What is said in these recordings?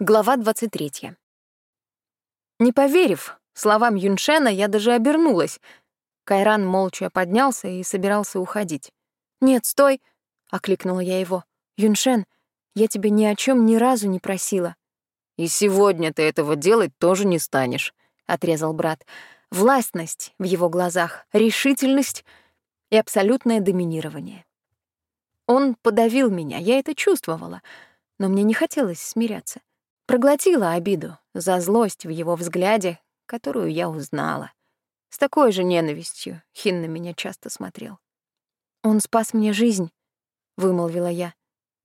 Глава 23. Не поверив словам Юншена, я даже обернулась. Кайран молча поднялся и собирался уходить. «Нет, стой!» — окликнула я его. «Юншен, я тебя ни о чем ни разу не просила». «И сегодня ты этого делать тоже не станешь», — отрезал брат. Властность в его глазах, решительность и абсолютное доминирование. Он подавил меня, я это чувствовала, но мне не хотелось смиряться. Проглотила обиду за злость в его взгляде, которую я узнала. С такой же ненавистью Хин на меня часто смотрел. «Он спас мне жизнь», — вымолвила я.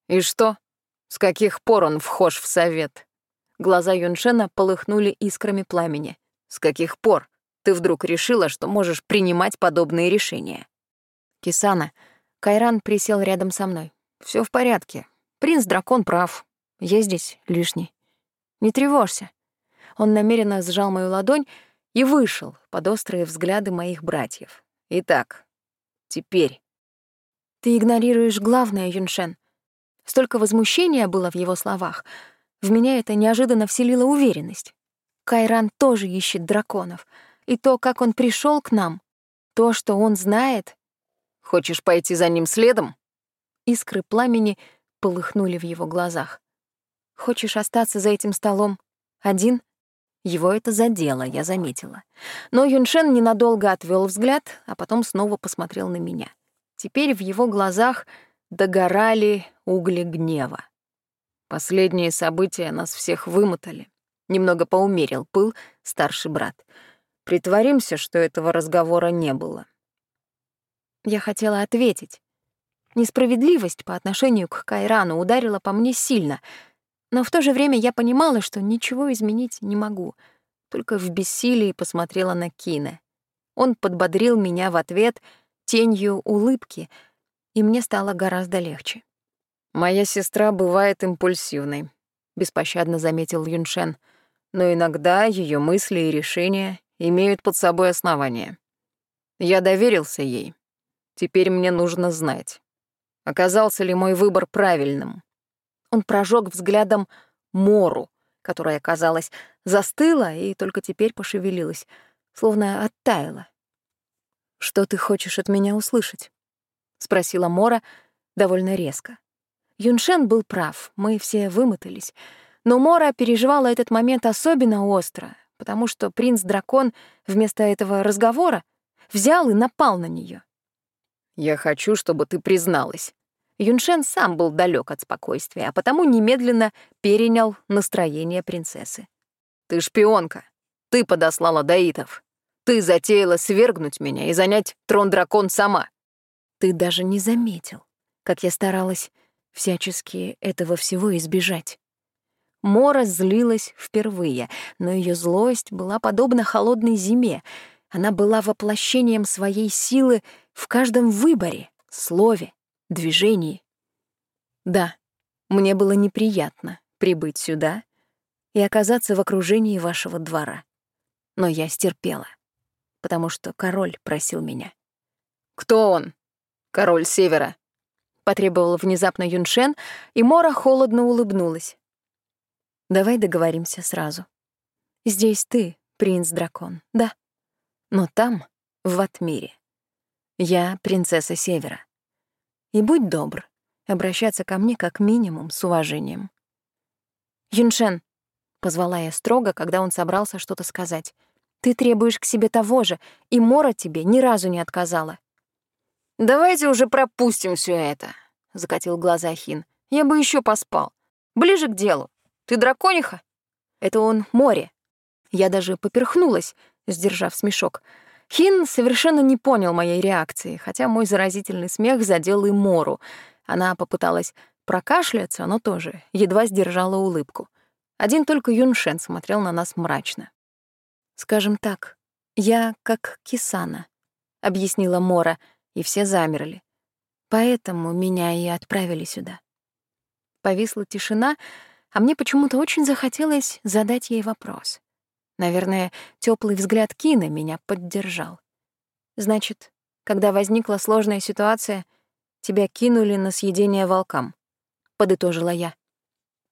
«И что? С каких пор он вхож в совет?» Глаза Юншена полыхнули искрами пламени. «С каких пор ты вдруг решила, что можешь принимать подобные решения?» «Кисана», Кайран присел рядом со мной. Все в порядке. Принц-дракон прав. Я здесь лишний. Не тревожься. Он намеренно сжал мою ладонь и вышел под острые взгляды моих братьев. Итак, теперь. Ты игнорируешь главное, Юншен. Столько возмущения было в его словах. В меня это неожиданно вселило уверенность. Кайран тоже ищет драконов. И то, как он пришел к нам, то, что он знает... Хочешь пойти за ним следом? Искры пламени полыхнули в его глазах. Хочешь остаться за этим столом один? Его это задело, я заметила. Но Юншен ненадолго отвел взгляд, а потом снова посмотрел на меня. Теперь в его глазах догорали угли гнева. Последние события нас всех вымотали. Немного поумерил пыл старший брат. Притворимся, что этого разговора не было. Я хотела ответить. Несправедливость по отношению к Кайрану ударила по мне сильно — но в то же время я понимала, что ничего изменить не могу. Только в бессилии посмотрела на Кина. Он подбодрил меня в ответ тенью улыбки, и мне стало гораздо легче. «Моя сестра бывает импульсивной», — беспощадно заметил Юншен, «но иногда ее мысли и решения имеют под собой основания. Я доверился ей. Теперь мне нужно знать, оказался ли мой выбор правильным. Он прожег взглядом Мору, которая, казалось, застыла и только теперь пошевелилась, словно оттаяла. «Что ты хочешь от меня услышать?» — спросила Мора довольно резко. Юншен был прав, мы все вымотались. Но Мора переживала этот момент особенно остро, потому что принц-дракон вместо этого разговора взял и напал на нее. «Я хочу, чтобы ты призналась», Юншен сам был далек от спокойствия, а потому немедленно перенял настроение принцессы. «Ты шпионка. Ты подослала даитов. Ты затеяла свергнуть меня и занять трон-дракон сама». «Ты даже не заметил, как я старалась всячески этого всего избежать». Мора злилась впервые, но ее злость была подобна холодной зиме. Она была воплощением своей силы в каждом выборе, слове, движении. Да, мне было неприятно прибыть сюда и оказаться в окружении вашего двора. Но я стерпела, потому что король просил меня. «Кто он? Король Севера?» — потребовал внезапно Юншен, и Мора холодно улыбнулась. «Давай договоримся сразу. Здесь ты, принц-дракон, да? Но там, в Атмире, я принцесса Севера. И будь добр, обращаться ко мне как минимум с уважением. «Юншен», — позвала я строго, когда он собрался что-то сказать, «ты требуешь к себе того же, и Мора тебе ни разу не отказала». «Давайте уже пропустим все это», — закатил глаза Хин. «Я бы еще поспал. Ближе к делу. Ты дракониха?» Это он море. Я даже поперхнулась, сдержав смешок. Хин совершенно не понял моей реакции, хотя мой заразительный смех задел и Мору. Она попыталась прокашляться, но тоже едва сдержала улыбку. Один только Юншен смотрел на нас мрачно. «Скажем так, я как Кисана», — объяснила Мора, и все замерли. «Поэтому меня и отправили сюда». Повисла тишина, а мне почему-то очень захотелось задать ей вопрос. Наверное, теплый взгляд Кина меня поддержал. Значит, когда возникла сложная ситуация, тебя кинули на съедение волкам, подытожила я.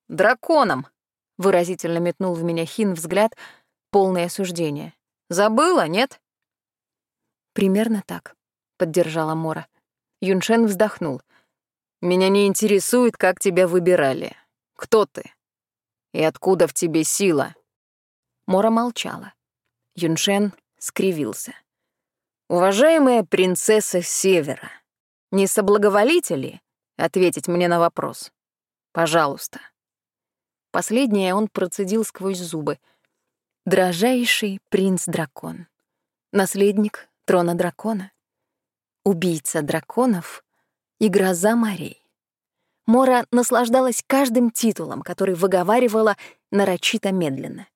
Драконом, выразительно метнул в меня Хин взгляд, полное осуждение. «Забыла, нет?» «Примерно так», — поддержала Мора. Юншен вздохнул. «Меня не интересует, как тебя выбирали. Кто ты? И откуда в тебе сила?» Мора молчала. Юншен скривился. «Уважаемая принцесса Севера, не соблаговолите ли ответить мне на вопрос? Пожалуйста». Последнее он процедил сквозь зубы. «Дрожайший принц-дракон, наследник трона дракона, убийца драконов и гроза морей». Мора наслаждалась каждым титулом, который выговаривала нарочито медленно.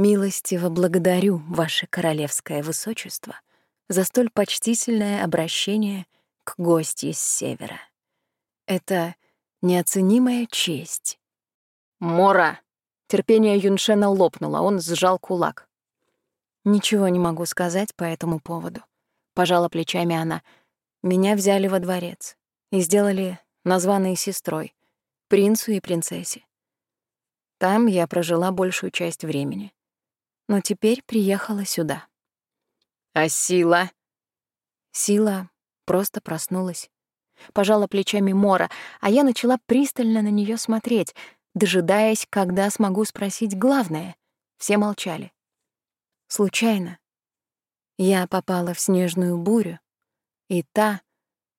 «Милостиво благодарю, ваше королевское высочество, за столь почтительное обращение к гости с севера. Это неоценимая честь». «Мора!» Терпение Юншена лопнуло, он сжал кулак. «Ничего не могу сказать по этому поводу», — пожала плечами она. «Меня взяли во дворец и сделали названной сестрой, принцу и принцессе. Там я прожила большую часть времени но теперь приехала сюда. А сила? Сила просто проснулась. Пожала плечами Мора, а я начала пристально на нее смотреть, дожидаясь, когда смогу спросить главное. Все молчали. Случайно. Я попала в снежную бурю, и та,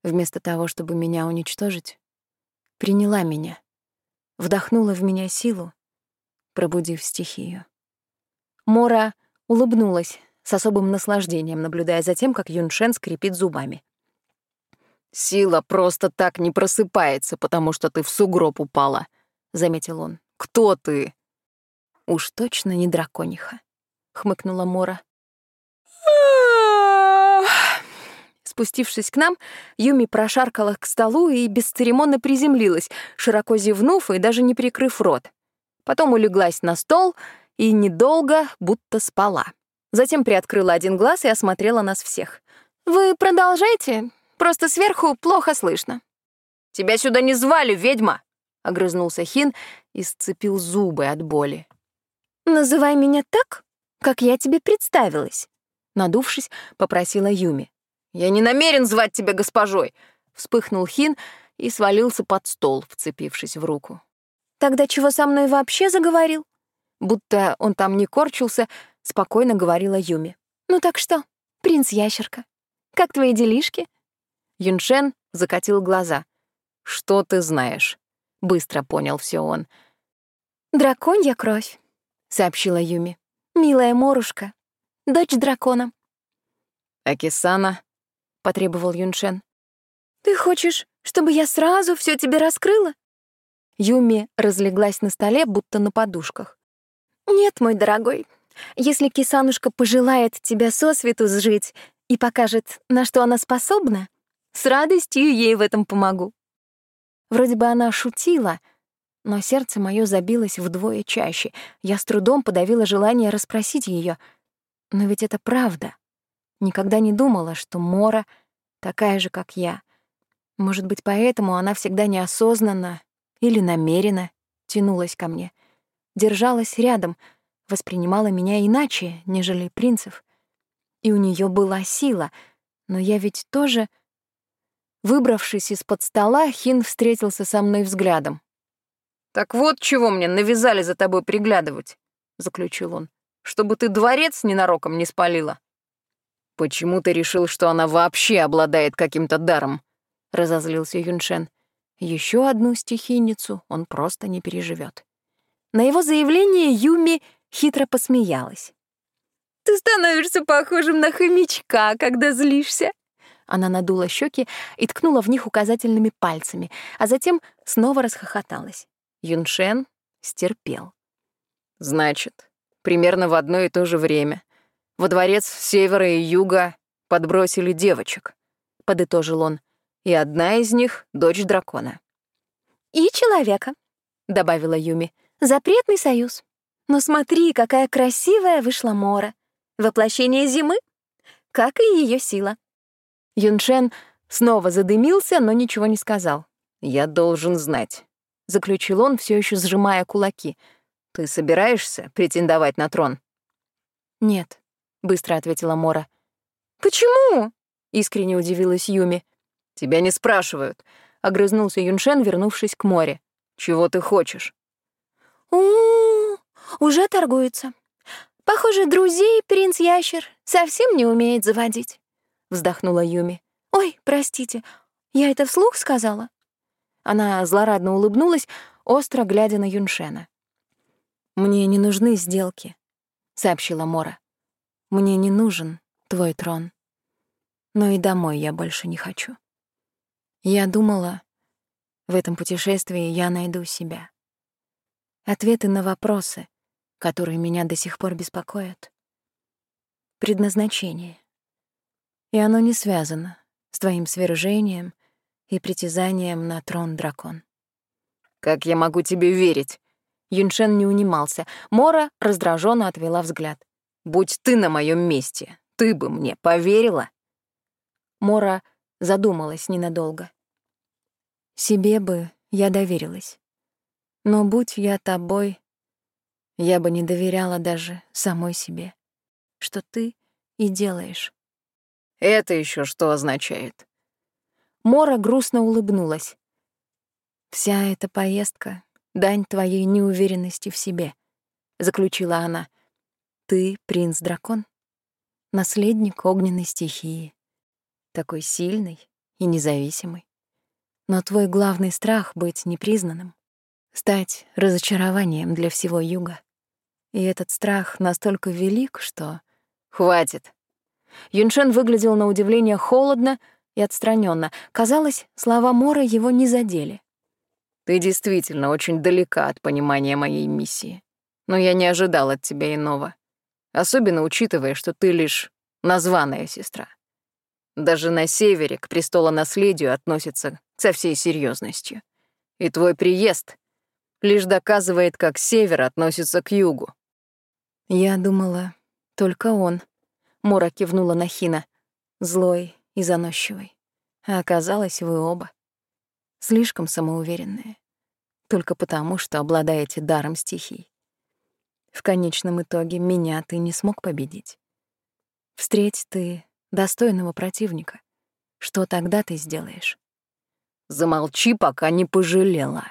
вместо того, чтобы меня уничтожить, приняла меня, вдохнула в меня силу, пробудив стихию. Мора улыбнулась с особым наслаждением, наблюдая за тем, как Юншен скрипит зубами. «Сила просто так не просыпается, потому что ты в сугроб упала», — заметил он. «Кто ты?» «Уж точно не дракониха», — хмыкнула Мора. Спустившись к нам, Юми прошаркала к столу и бесцеремонно приземлилась, широко зевнув и даже не прикрыв рот. Потом улеглась на стол и недолго будто спала. Затем приоткрыла один глаз и осмотрела нас всех. «Вы продолжайте, просто сверху плохо слышно». «Тебя сюда не звали, ведьма!» — огрызнулся Хин и сцепил зубы от боли. «Называй меня так, как я тебе представилась», — надувшись, попросила Юми. «Я не намерен звать тебя госпожой!» — вспыхнул Хин и свалился под стол, вцепившись в руку. «Тогда чего со мной вообще заговорил?» Будто он там не корчился, спокойно говорила Юми. «Ну так что, принц-ящерка, как твои делишки?» Юншен закатил глаза. «Что ты знаешь?» — быстро понял все он. «Драконья кровь», — сообщила Юми. «Милая Морушка, дочь дракона». «Акисана?» — потребовал Юншен. «Ты хочешь, чтобы я сразу все тебе раскрыла?» Юми разлеглась на столе, будто на подушках. «Нет, мой дорогой, если кисанушка пожелает тебя сосвету сжить и покажет, на что она способна, с радостью ей в этом помогу». Вроде бы она шутила, но сердце мое забилось вдвое чаще. Я с трудом подавила желание расспросить ее. Но ведь это правда. Никогда не думала, что Мора такая же, как я. Может быть, поэтому она всегда неосознанно или намеренно тянулась ко мне — держалась рядом, воспринимала меня иначе, нежели принцев. И у нее была сила, но я ведь тоже... Выбравшись из-под стола, Хин встретился со мной взглядом. «Так вот чего мне навязали за тобой приглядывать», — заключил он, «чтобы ты дворец ненароком не спалила». «Почему ты решил, что она вообще обладает каким-то даром?» — разозлился Юншен. Еще одну стихийницу он просто не переживет. На его заявление Юми хитро посмеялась. «Ты становишься похожим на хомячка, когда злишься». Она надула щеки и ткнула в них указательными пальцами, а затем снова расхохоталась. Юншен стерпел. «Значит, примерно в одно и то же время во дворец севера и юга подбросили девочек», — подытожил он, «и одна из них — дочь дракона». «И человека», — добавила Юми. Запретный союз. Но смотри, какая красивая вышла Мора. Воплощение зимы, как и ее сила. Юншен снова задымился, но ничего не сказал. «Я должен знать», — заключил он, все еще сжимая кулаки. Ты собираешься претендовать на трон? Нет, быстро ответила Мора. Почему? Искренне удивилась Юми. Тебя не спрашивают, огрызнулся Юншен, вернувшись к море. Чего ты хочешь? У, уже торгуется. Похоже, друзей принц Ящер совсем не умеет заводить, вздохнула Юми. Ой, простите, я это вслух сказала? Она злорадно улыбнулась, остро глядя на Юншена. «Мне не нужны сделки», — сообщила Мора. «Мне не нужен твой трон. Но и домой я больше не хочу. Я думала, в этом путешествии я найду себя. Ответы на вопросы, которые меня до сих пор беспокоят. Предназначение. И оно не связано с твоим свержением и притязанием на трон дракон. «Как я могу тебе верить?» Юншен не унимался. Мора раздраженно отвела взгляд. «Будь ты на моем месте, ты бы мне поверила?» Мора задумалась ненадолго. «Себе бы я доверилась. Но будь я тобой, я бы не доверяла даже самой себе, что ты и делаешь». «Это еще что означает?» Мора грустно улыбнулась. «Вся эта поездка — дань твоей неуверенности в себе», — заключила она. «Ты принц-дракон, наследник огненной стихии, такой сильный и независимый. Но твой главный страх — быть непризнанным, стать разочарованием для всего юга. И этот страх настолько велик, что... Хватит. Юншен выглядел на удивление холодно и отстраненно. Казалось, слова Мора его не задели. «Ты действительно очень далека от понимания моей миссии. Но я не ожидал от тебя иного. Особенно учитывая, что ты лишь названная сестра. Даже на севере к престолонаследию относятся со всей серьезностью. И твой приезд лишь доказывает, как север относится к югу. Я думала, только он. Мора кивнула на Хина. Злой и заносчивый. А оказалось, вы оба. Слишком самоуверенные. Только потому, что обладаете даром стихий. В конечном итоге меня ты не смог победить. Встреть ты достойного противника. Что тогда ты сделаешь? Замолчи, пока не пожалела,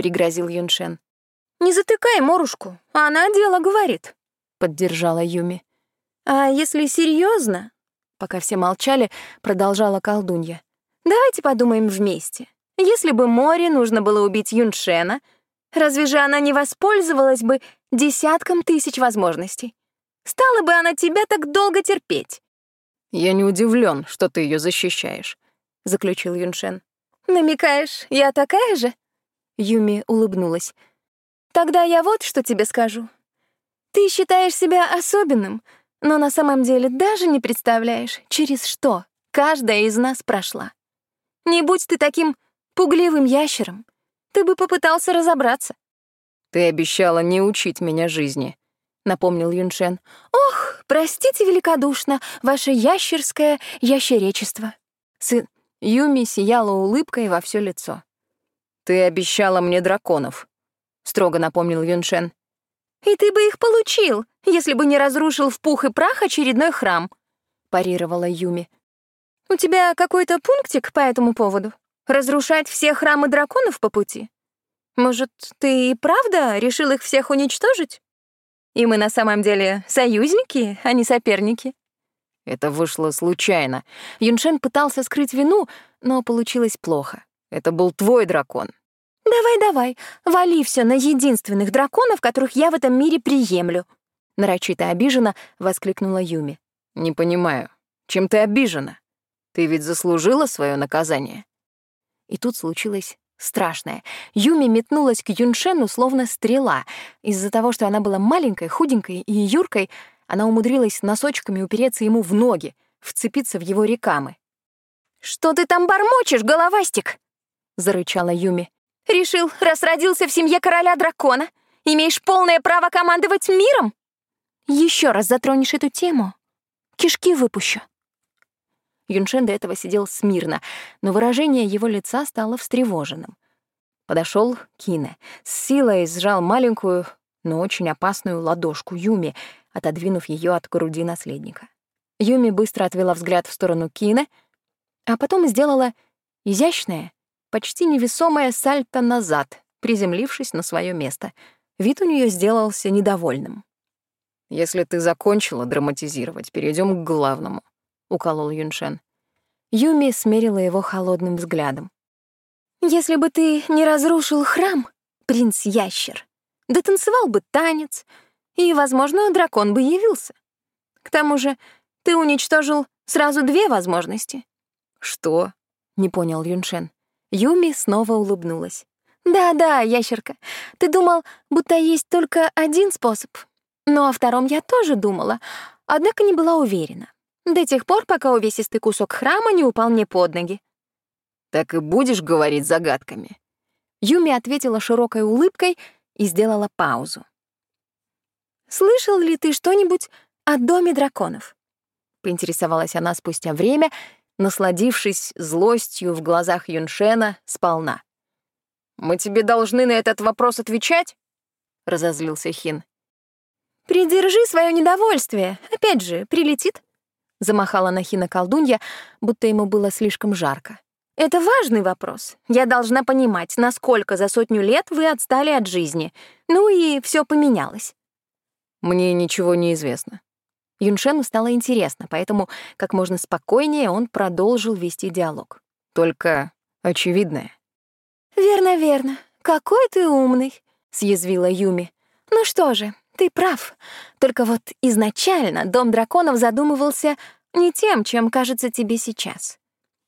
пригрозил Юншен. Не затыкай Морушку, она дело говорит, поддержала Юми. А если серьезно, Пока все молчали, продолжала колдунья. «Давайте подумаем вместе. Если бы Море нужно было убить Юншена, разве же она не воспользовалась бы десятком тысяч возможностей? Стала бы она тебя так долго терпеть?» «Я не удивлен, что ты ее защищаешь», — заключил Юншен. «Намекаешь, я такая же?» Юми улыбнулась. «Тогда я вот что тебе скажу. Ты считаешь себя особенным, но на самом деле даже не представляешь, через что каждая из нас прошла. Не будь ты таким пугливым ящером, ты бы попытался разобраться. «Ты обещала не учить меня жизни», — напомнил Юншен. «Ох, простите великодушно, ваше ящерское ящеречество». Сын Юми сияла улыбкой во все лицо. «Ты обещала мне драконов», — строго напомнил Юншен. «И ты бы их получил, если бы не разрушил в пух и прах очередной храм», — парировала Юми. «У тебя какой-то пунктик по этому поводу? Разрушать все храмы драконов по пути? Может, ты и правда решил их всех уничтожить? И мы на самом деле союзники, а не соперники?» Это вышло случайно. Юншен пытался скрыть вину, но получилось плохо. Это был твой дракон. «Давай-давай, вали все на единственных драконов, которых я в этом мире приемлю», нарочито обиженно воскликнула Юми. Не понимаю, чем ты обижена? Ты ведь заслужила свое наказание. И тут случилось страшное. Юми метнулась к Юншену словно стрела. Из-за того, что она была маленькой, худенькой и юркой, она умудрилась носочками упереться ему в ноги, вцепиться в его рекамы. «Что ты там бормочешь, головастик?» — зарычала Юми. «Решил, раз родился в семье короля дракона, имеешь полное право командовать миром?» Еще раз затронешь эту тему, кишки выпущу. Юншен до этого сидел смирно, но выражение его лица стало встревоженным. Подошел Кине, с силой сжал маленькую, но очень опасную ладошку Юми, отодвинув ее от груди наследника. Юми быстро отвела взгляд в сторону Кины, а потом сделала изящное, почти невесомое сальто назад, приземлившись на свое место. Вид у нее сделался недовольным. «Если ты закончила драматизировать, перейдем к главному», — уколол Юншен. Юми смерила его холодным взглядом. «Если бы ты не разрушил храм, принц-ящер, да танцевал бы танец, и, возможно, дракон бы явился. К тому же ты уничтожил сразу две возможности». «Что?» — не понял Юншен. Юми снова улыбнулась. «Да-да, ящерка, ты думал, будто есть только один способ. Но о втором я тоже думала, однако не была уверена. До тех пор, пока увесистый кусок храма не упал мне под ноги. «Так и будешь говорить загадками?» Юми ответила широкой улыбкой и сделала паузу. «Слышал ли ты что-нибудь о доме драконов?» — поинтересовалась она спустя время, насладившись злостью в глазах Юншена сполна. «Мы тебе должны на этот вопрос отвечать?» — разозлился Хин. «Придержи свое недовольствие. Опять же, прилетит». Замахала на Хина колдунья, будто ему было слишком жарко. «Это важный вопрос. Я должна понимать, насколько за сотню лет вы отстали от жизни. Ну и все поменялось». «Мне ничего не известно», Юншену стало интересно, поэтому как можно спокойнее он продолжил вести диалог. Только очевидное. «Верно, верно. Какой ты умный», — съязвила Юми. «Ну что же, ты прав. Только вот изначально Дом драконов задумывался не тем, чем кажется тебе сейчас.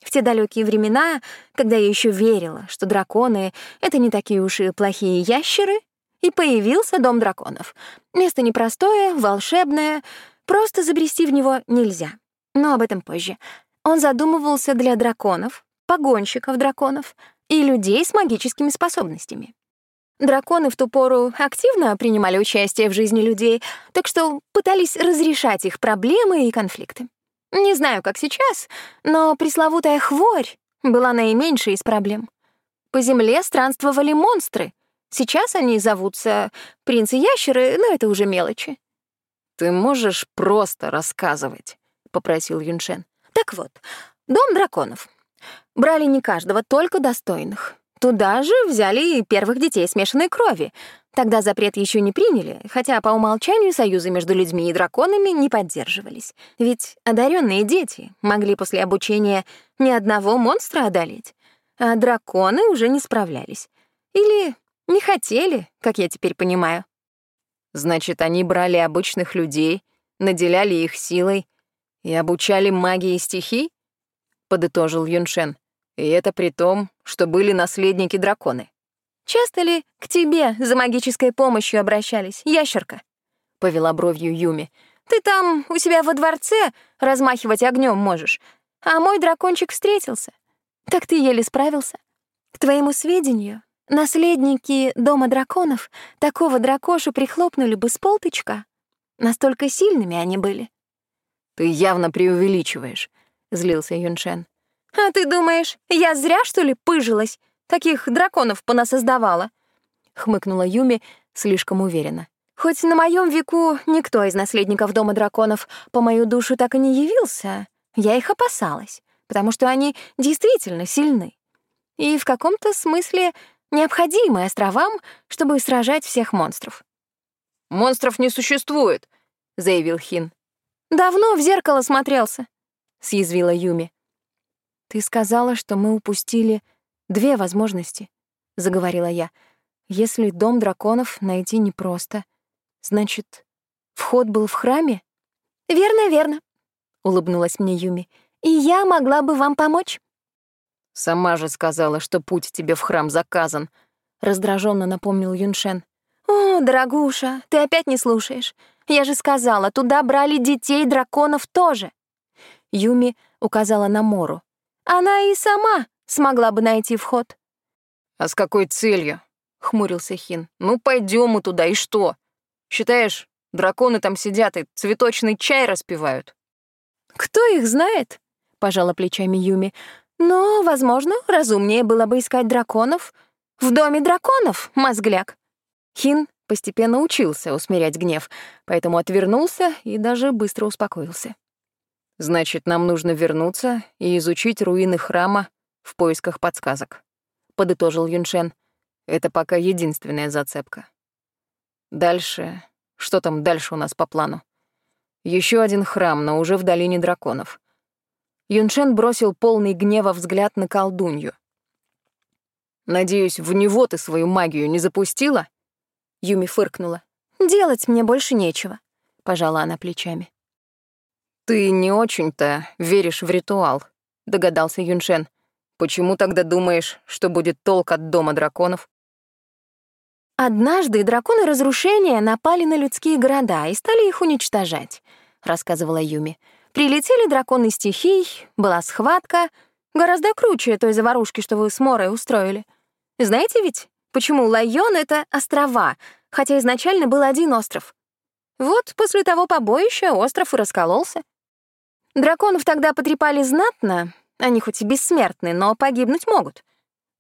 В те далекие времена, когда я еще верила, что драконы — это не такие уж и плохие ящеры, и появился Дом драконов. Место непростое, волшебное, Просто забрести в него нельзя. Но об этом позже. Он задумывался для драконов, погонщиков драконов и людей с магическими способностями. Драконы в ту пору активно принимали участие в жизни людей, так что пытались разрешать их проблемы и конфликты. Не знаю, как сейчас, но пресловутая хворь была наименьшей из проблем. По земле странствовали монстры. Сейчас они зовутся принцы-ящеры, но это уже мелочи. «Ты можешь просто рассказывать», — попросил Юншен. «Так вот, дом драконов. Брали не каждого, только достойных. Туда же взяли и первых детей смешанной крови. Тогда запрет еще не приняли, хотя по умолчанию союзы между людьми и драконами не поддерживались. Ведь одаренные дети могли после обучения ни одного монстра одолеть, а драконы уже не справлялись. Или не хотели, как я теперь понимаю. Значит, они брали обычных людей, наделяли их силой и обучали магии стихий? Подытожил Юншен. И это при том, что были наследники драконы. Часто ли к тебе за магической помощью обращались, ящерка? Повела бровью Юми. Ты там у себя во дворце размахивать огнем можешь, а мой дракончик встретился. Так ты еле справился. К твоему сведению, Наследники Дома драконов такого дракошу прихлопнули бы с полтычка. Настолько сильными они были. «Ты явно преувеличиваешь», — злился Юншен. «А ты думаешь, я зря, что ли, пыжилась? Таких драконов понасоздавала?» — хмыкнула Юми слишком уверенно. «Хоть на моем веку никто из наследников Дома драконов по мою душу так и не явился, я их опасалась, потому что они действительно сильны. И в каком-то смысле необходимые островам, чтобы сражать всех монстров. «Монстров не существует», — заявил Хин. «Давно в зеркало смотрелся», — съязвила Юми. «Ты сказала, что мы упустили две возможности», — заговорила я. «Если дом драконов найти непросто, значит, вход был в храме?» «Верно, верно», — улыбнулась мне Юми. «И я могла бы вам помочь». «Сама же сказала, что путь тебе в храм заказан», — раздраженно напомнил Юншен. «О, дорогуша, ты опять не слушаешь. Я же сказала, туда брали детей драконов тоже». Юми указала на Мору. «Она и сама смогла бы найти вход». «А с какой целью?» — хмурился Хин. «Ну, пойдем мы туда, и что? Считаешь, драконы там сидят и цветочный чай распивают?» «Кто их знает?» — пожала плечами Юми. Но, возможно, разумнее было бы искать драконов в доме драконов, мозгляк. Хин постепенно учился усмирять гнев, поэтому отвернулся и даже быстро успокоился. «Значит, нам нужно вернуться и изучить руины храма в поисках подсказок», — подытожил Юншен. «Это пока единственная зацепка. Дальше... Что там дальше у нас по плану? Еще один храм, но уже в долине драконов. Юншен бросил полный гнева взгляд на колдунью. «Надеюсь, в него ты свою магию не запустила?» Юми фыркнула. «Делать мне больше нечего», — пожала она плечами. «Ты не очень-то веришь в ритуал», — догадался Юншен. «Почему тогда думаешь, что будет толк от дома драконов?» «Однажды драконы разрушения напали на людские города и стали их уничтожать», — рассказывала Юми. «Прилетели драконы стихий, была схватка, гораздо круче той заварушки, что вы с Морой устроили. Знаете ведь, почему Лайон — это острова, хотя изначально был один остров? Вот после того побоища остров и раскололся. Драконов тогда потрепали знатно, они хоть и бессмертны, но погибнуть могут.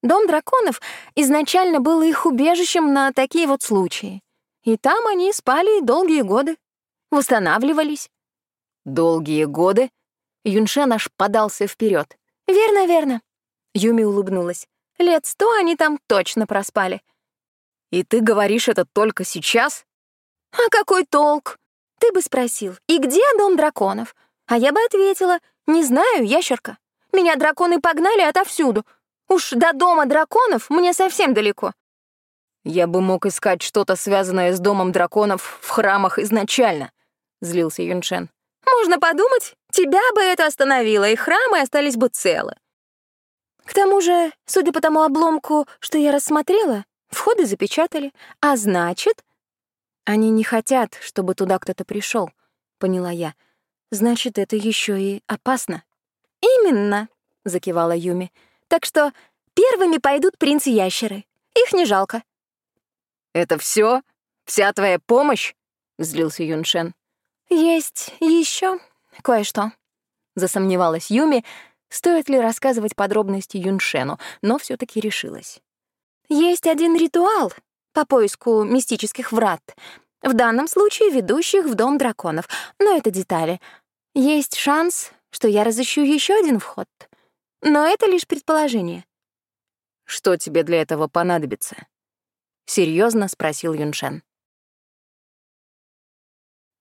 Дом драконов изначально был их убежищем на такие вот случаи. И там они спали долгие годы, восстанавливались. «Долгие годы?» Юншен аж подался вперед. «Верно, верно». Юми улыбнулась. «Лет сто они там точно проспали». «И ты говоришь это только сейчас?» «А какой толк? Ты бы спросил, и где дом драконов? А я бы ответила, не знаю, ящерка. Меня драконы погнали отовсюду. Уж до дома драконов мне совсем далеко. Я бы мог искать что-то связанное с домом драконов в храмах изначально, злился Юншен. Можно подумать, тебя бы это остановило, и храмы остались бы целы. К тому же, судя по тому обломку, что я рассмотрела, входы запечатали, а значит... Они не хотят, чтобы туда кто-то пришел, поняла я. Значит, это еще и опасно. Именно, закивала Юми. Так что первыми пойдут принцы-ящеры. Их не жалко. Это все? Вся твоя помощь? Злился Юншен. Есть еще кое-что. Засомневалась Юми, стоит ли рассказывать подробности Юншену, но все таки решилась. Есть один ритуал по поиску мистических врат, в данном случае ведущих в дом драконов, но это детали. Есть шанс, что я разыщу еще один вход. Но это лишь предположение. Что тебе для этого понадобится? Серьезно спросил Юншен.